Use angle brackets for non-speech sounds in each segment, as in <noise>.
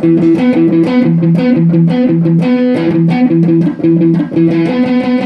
Thank you.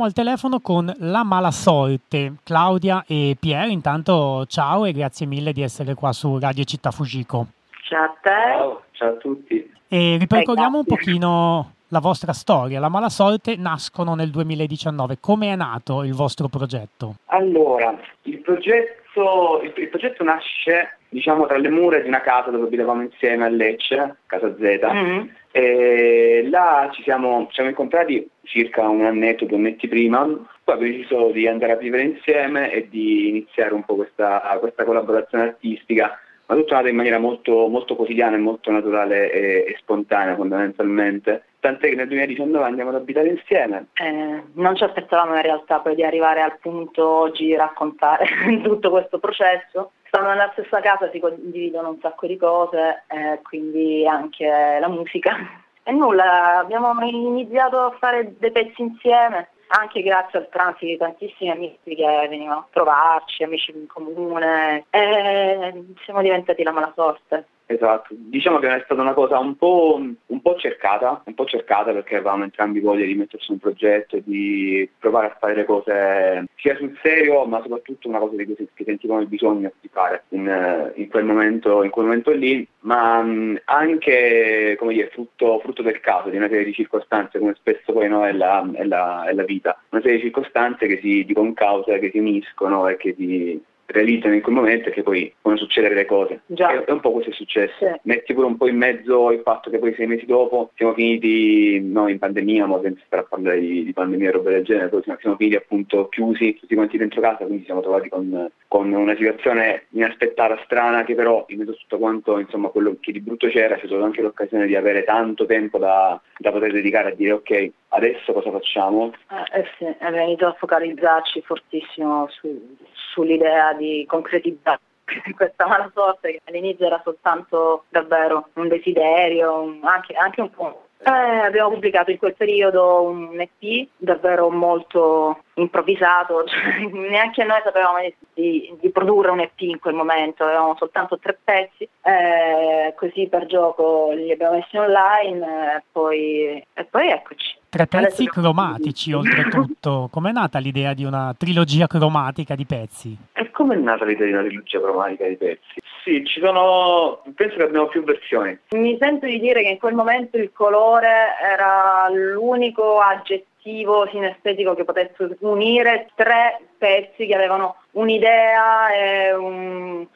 Siamo al telefono con la Malasorte, Claudia e Pier. Intanto ciao e grazie mille di essere qua su Radio Città Fujiko. Ciao a te. Ciao, ciao a tutti. E ripercorriamo un pochino la vostra storia. La Malasorte nascono nel 2019. Come è nato il vostro progetto? Allora, il progetto, il, il progetto nasce diciamo tra le mura di una casa dove abitavamo insieme a Lecce, casa Z. Mm. E là ci siamo, ci siamo incontrati circa un annetto, due annetti prima, poi abbiamo deciso di andare a vivere insieme e di iniziare un po' questa, questa collaborazione artistica, nato in maniera molto, molto quotidiana e molto naturale e, e spontanea fondamentalmente. Tant'è che nel 2019 andiamo ad abitare insieme. Eh, non ci aspettavamo in realtà poi di arrivare al punto oggi di raccontare <laughs> tutto questo processo. Stanno nella stessa casa, si condividono un sacco di cose, eh, quindi anche la musica. E nulla, abbiamo iniziato a fare dei pezzi insieme, anche grazie al transito di tantissimi amici che venivano a trovarci, amici in comune, e siamo diventati la mala sorte. Esatto, diciamo che è stata una cosa un po', un po' cercata, un po' cercata perché avevamo entrambi voglia di metterci un progetto e di provare a fare le cose sia sul serio ma soprattutto una cosa di cui sentivamo il bisogno di fare in, in, quel, momento, in quel momento lì, ma anche come dire, frutto, frutto, del caso, di una serie di circostanze come spesso poi no, è, la, è, la, è la vita, una serie di circostanze che si di concausa, che si uniscono e che si realizzano in quel momento e che poi possono succedere le cose. È, è, un po' questo è successo. Sì. Metti pure un po' in mezzo il fatto che poi sei mesi dopo siamo finiti no, in pandemia, ma senza stare a parlare di, di pandemia e roba del genere, poi siamo, siamo finiti appunto chiusi tutti quanti dentro casa, quindi siamo trovati con, con una situazione inaspettata, strana, che però in mezzo a tutto quanto insomma quello che di brutto c'era c'è stata anche l'occasione di avere tanto tempo da, da poter dedicare a dire ok, adesso cosa facciamo? Eh, eh sì, abbiamo iniziato a focalizzarci fortissimo su, sull'idea di concretizzare <laughs> questa mala sorte che all'inizio era soltanto davvero un desiderio, anche, anche un po' Eh, abbiamo pubblicato in quel periodo un EP davvero molto improvvisato, <laughs> cioè, neanche noi sapevamo di, di, produrre un EP in quel momento, avevamo soltanto tre pezzi, eh, così per gioco li abbiamo messi online eh, poi, e poi eccoci. Tre pezzi cromatici oltretutto, com'è nata l'idea di una trilogia cromatica di pezzi? Come è nata l'idea di una trilogia cromatica di pezzi? Sì, ci sono, penso che abbiamo più versioni. Mi sento di dire che in quel momento il colore era l'unico aggettivo sinestetico che potesse unire tre pezzi che avevano un'idea e un,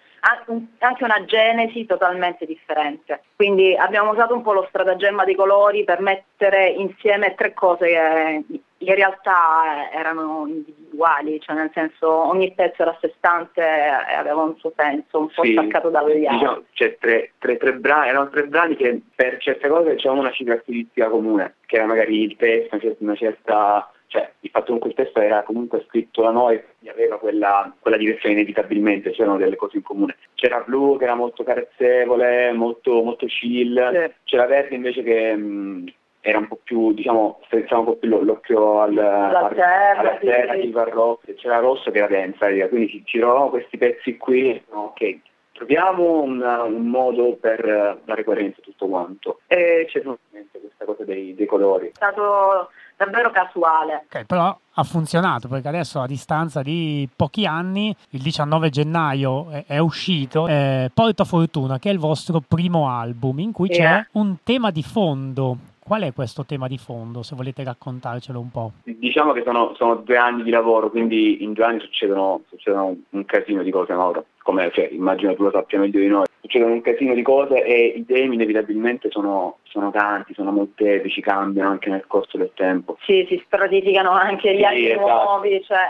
anche una genesi totalmente differente. Quindi abbiamo usato un po' lo stratagemma dei colori per mettere insieme tre cose che in realtà erano individuali, cioè nel senso ogni pezzo era a sé stante e aveva un suo senso, un po' sì, staccato dagli altri. Diciamo, cioè, tre, tre, tre brani, erano tre brani che per certe cose c'erano una cifra stilistica comune, che era magari il testo, una certa cioè il fatto che quel testo era comunque scritto da noi aveva quella, quella, direzione inevitabilmente, c'erano delle cose in comune. C'era Blu che era molto carezzevole, molto, molto chill, sì. c'era Verde invece che mh, era un po' più, diciamo, strizzava un po' più l'occhio al, alla terra, alla terra sì. rosso, c'era Rosso che era densa, quindi ci, ci trovavamo questi pezzi qui, ok, troviamo un, un, modo per dare coerenza a tutto quanto. E c'è questa cosa dei, dei colori. È stato davvero casuale. Ok, però ha funzionato perché adesso a distanza di pochi anni, il 19 gennaio è, è uscito eh, Porta Fortuna, che è il vostro primo album in cui yeah. c'è un tema di fondo. Qual è questo tema di fondo, se volete raccontarcelo un po'? Diciamo che sono, sono due anni di lavoro, quindi in due anni succedono, succedono un casino di cose, Mauro, come cioè, immagino tu lo sappia meglio di noi. Succedono un casino di cose e i temi inevitabilmente sono, sono tanti, sono molteplici, cambiano anche nel corso del tempo. Sì, si stratificano anche gli sì, anni esatto. nuovi, cioè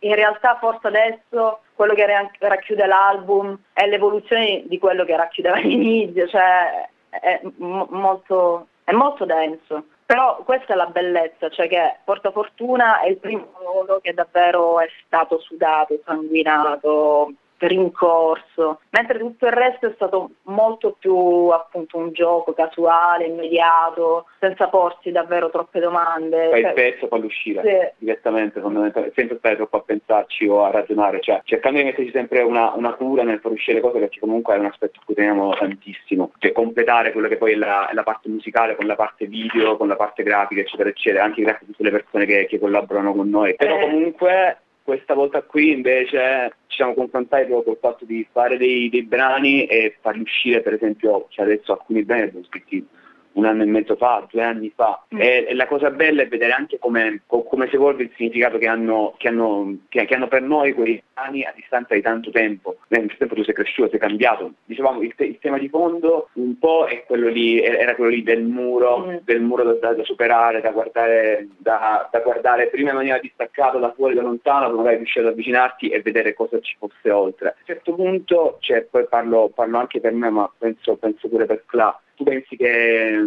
in realtà forse adesso quello che racchiude l'album è l'evoluzione di quello che racchiudeva <laughs> all'inizio, cioè è molto è molto denso. Però questa è la bellezza, cioè che Porta Fortuna è il primo lavoro che davvero è stato sudato, sanguinato, rincorso, mentre tutto il resto è stato molto più appunto un gioco casuale, immediato, senza porsi davvero troppe domande. Fai cioè, il pezzo poi l'uscita sì. direttamente, fondamentalmente, senza stare troppo a pensarci o a ragionare, cioè cercando di metterci sempre una, una cura nel far uscire cose perché comunque è un aspetto a cui teniamo tantissimo, cioè completare quello che poi è la, è la parte musicale con la parte video, con la parte grafica eccetera eccetera, anche grazie a tutte le persone che, che collaborano con noi, però eh. comunque questa volta qui invece ci siamo confrontati proprio col fatto di fare dei, dei brani e farli uscire, per esempio, cioè adesso alcuni brani abbiamo scritti un anno e mezzo fa, due anni fa. Mm. E, e, la cosa bella è vedere anche come, come si evolve il significato che hanno, che, hanno, che, che hanno, per noi quei anni a distanza di tanto tempo. Nel tempo tu sei cresciuto, sei cambiato. Dicevamo il, te, il tema di fondo un po' è quello lì, era quello lì del muro, mm. del muro da, da, superare, da guardare, da, da, guardare prima in maniera distaccata da fuori, da lontano, poi magari riuscire ad avvicinarti e vedere cosa ci fosse oltre. A un certo punto, cioè, poi parlo, parlo anche per me, ma penso, penso pure per Cla, tu pensi che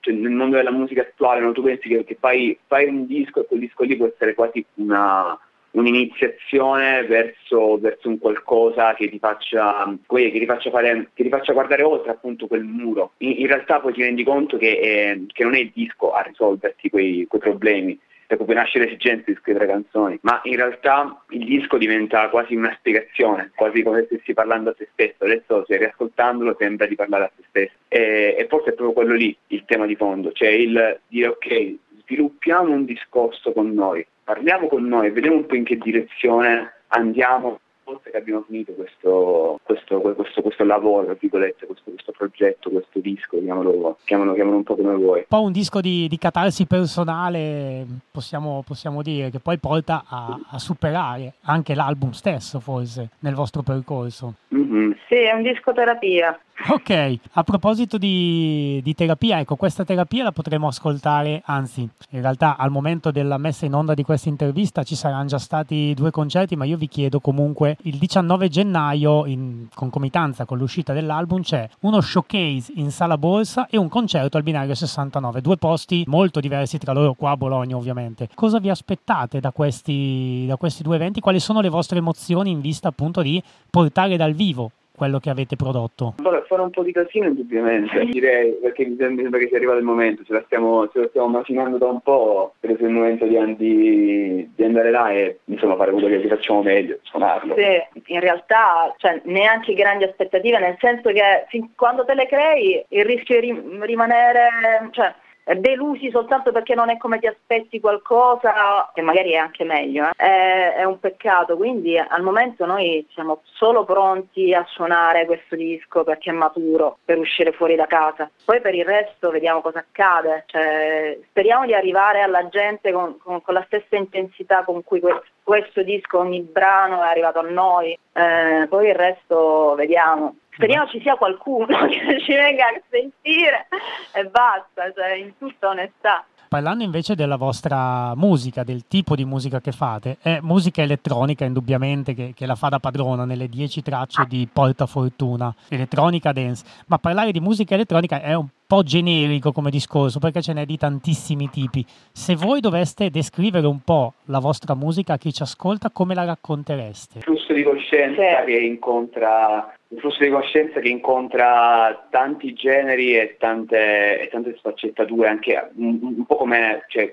cioè, nel mondo della musica attuale no, tu pensi che, che fai, fai, un disco e quel disco lì può essere quasi una, un'iniziazione verso, verso, un qualcosa che ti, faccia, che, ti fare, che ti faccia guardare oltre appunto quel muro. In, in realtà poi ti rendi conto che, è, che, non è il disco a risolverti quei, quei problemi, ecco, poi nasce l'esigenza di scrivere canzoni, ma in realtà il disco diventa quasi una spiegazione, quasi come se stessi parlando a se stesso, adesso se riascoltandolo sembra di parlare a se stesso. E, e forse è proprio quello lì il tema di fondo, cioè il dire ok, sviluppiamo un discorso con noi, parliamo con noi, vediamo un po' in che direzione andiamo volta che abbiamo finito questo, questo, questo, questo lavoro, questo, questo, progetto, questo disco, chiamalo, chiamalo, chiamalo, un po' come vuoi. Un po' un disco di, di catarsi personale, possiamo, possiamo, dire, che poi porta a, a, superare anche l'album stesso, forse, nel vostro percorso. Mm-hmm. Sì, è un disco terapia. Ok, a proposito di, di, terapia, ecco, questa terapia la potremo ascoltare, anzi, in realtà al momento della messa in onda di questa intervista ci saranno già stati due concerti, ma io vi chiedo comunque, il 19 gennaio, in concomitanza con l'uscita dell'album, c'è uno showcase in Sala Borsa e un concerto al binario 69, due posti molto diversi tra loro, qua a Bologna ovviamente. Cosa vi aspettate da questi, da questi due eventi? Quali sono le vostre emozioni in vista appunto di portare dal vivo quello che avete prodotto? Fare un po' di casino indubbiamente, direi, perché mi sembra che sia arrivato il momento, ce la stiamo, ce la stiamo macinando da un po', credo sia il momento di, di, di, andare là e insomma fare quello che facciamo meglio, suonarlo. Sì, in realtà cioè, neanche grandi aspettative, nel senso che fin quando te le crei il rischio di rimanere... Cioè, delusi soltanto perché non è come ti aspetti qualcosa, che magari è anche meglio, eh? è, è, un peccato. Quindi al momento noi siamo solo pronti a suonare questo disco perché è maturo per uscire fuori da casa. Poi per il resto vediamo cosa accade. Cioè, speriamo di arrivare alla gente con, con, con la stessa intensità con cui questo, questo disco, ogni brano è arrivato a noi. Eh, poi il resto vediamo. Speriamo ci sia qualcuno <laughs> che ci venga a sentire e basta, cioè, in tutta onestà. Parlando invece della vostra musica, del tipo di musica che fate, è musica elettronica indubbiamente che, che la fa da padrona nelle dieci tracce di Porta Fortuna, elettronica dance, ma parlare di musica elettronica è un po' generico come discorso perché ce n'è di tantissimi tipi. Se voi doveste descrivere un po' la vostra musica a chi ci ascolta, come la raccontereste? Il flusso di coscienza che incontra un flusso di coscienza che incontra tanti generi e tante, e tante sfaccettature, anche un, un po' come, cioè,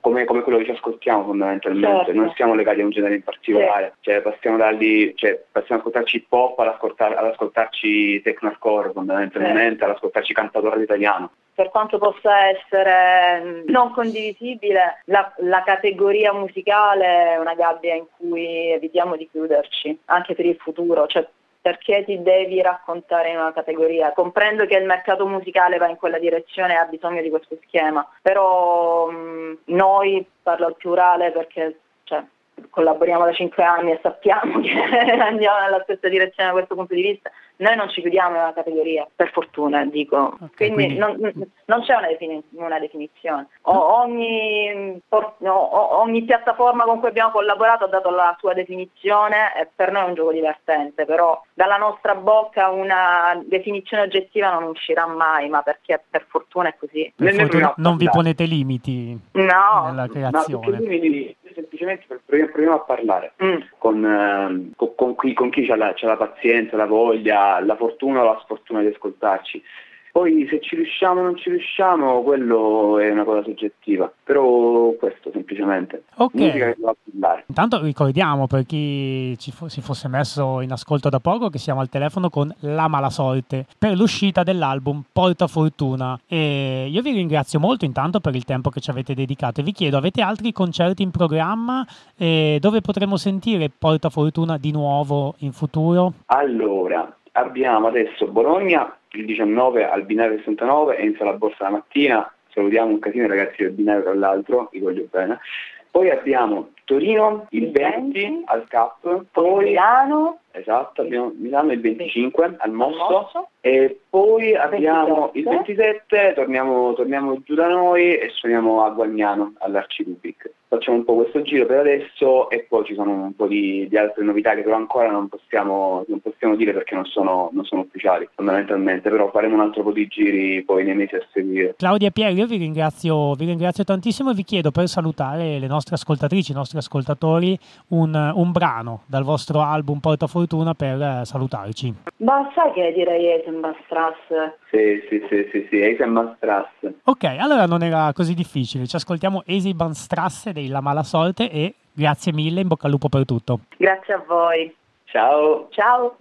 come, come, quello che ci ascoltiamo fondamentalmente, certo. non siamo legati a un genere in particolare, sì. cioè, passiamo, dalli, cioè, passiamo ad ascoltarci hip hop ad, ascoltar, ad ascoltarci technocore fondamentalmente, sì. ad ascoltarci cantautore italiano. Per quanto possa essere non condivisibile, la, la categoria musicale è una gabbia in cui evitiamo di chiuderci, anche per il futuro, cioè, perché ti devi raccontare in una categoria. Comprendo che il mercato musicale va in quella direzione e ha bisogno di questo schema, però mh, noi, parlo al plurale perché cioè, collaboriamo da cinque anni e sappiamo <laughs> che andiamo nella stessa direzione da questo punto di vista, noi non ci chiudiamo una categoria, per fortuna dico, okay, quindi, quindi... Non, non, c'è una, defini- una definizione. O, ogni, o, ogni, piattaforma con cui abbiamo collaborato ha dato la sua definizione e per noi è un gioco divertente, però dalla nostra bocca una definizione oggettiva non uscirà mai, ma perché per fortuna è così. Per fortuna non vi ponete limiti no, nella creazione. No, semplicemente per proviamo a parlare mm. con, eh, con, con, chi, con chi ha la, la pazienza, la voglia, la fortuna o la sfortuna di ascoltarci. Poi se ci riusciamo o non ci riusciamo, quello è una cosa soggettiva, però questo semplicemente. Ok. Musica che va a parlare. Intanto ricordiamo per chi fo- si fosse messo in ascolto da poco che siamo al telefono con La Malasorte per l'uscita dell'album Porta Fortuna e io vi ringrazio molto intanto per il tempo che ci avete dedicato e vi chiedo, avete altri concerti in programma e dove potremo sentire Porta Fortuna di nuovo in futuro? Allora, abbiamo adesso Bologna il 19 al binario 69 e in sala borsa la mattina. Salutiamo un casino i ragazzi del binario tra l'altro, vi voglio bene. Poi abbiamo Torino il 20 al CAP, poi Milano, esatto, abbiamo Milano il 25 al Mosso, e poi abbiamo 27. il 27, torniamo, torniamo, giù da noi e suoniamo a Guagnano all'Arcidubic. Facciamo un po' questo giro per adesso e poi ci sono un po' di, di altre novità che però ancora non possiamo, non possiamo dire perché non sono, non sono, ufficiali fondamentalmente, però faremo un altro po' di giri poi nei mesi a seguire. Claudia e Piero, io vi ringrazio, vi ringrazio tantissimo e vi chiedo per salutare le nostre ascoltatrici, i nostri ascoltatori, un, un brano dal vostro album Porta Fortuna per salutarci. Ma sai che direi Eisenbahnstrass? Sì, sì, sì, sì, sì, Eisenbahnstrass. Ok, allora non era così difficile. Ci ascoltiamo Eisenbahnstrass dei La Mala Sorte e grazie mille, in bocca al lupo per tutto. Grazie a voi. Ciao. Ciao.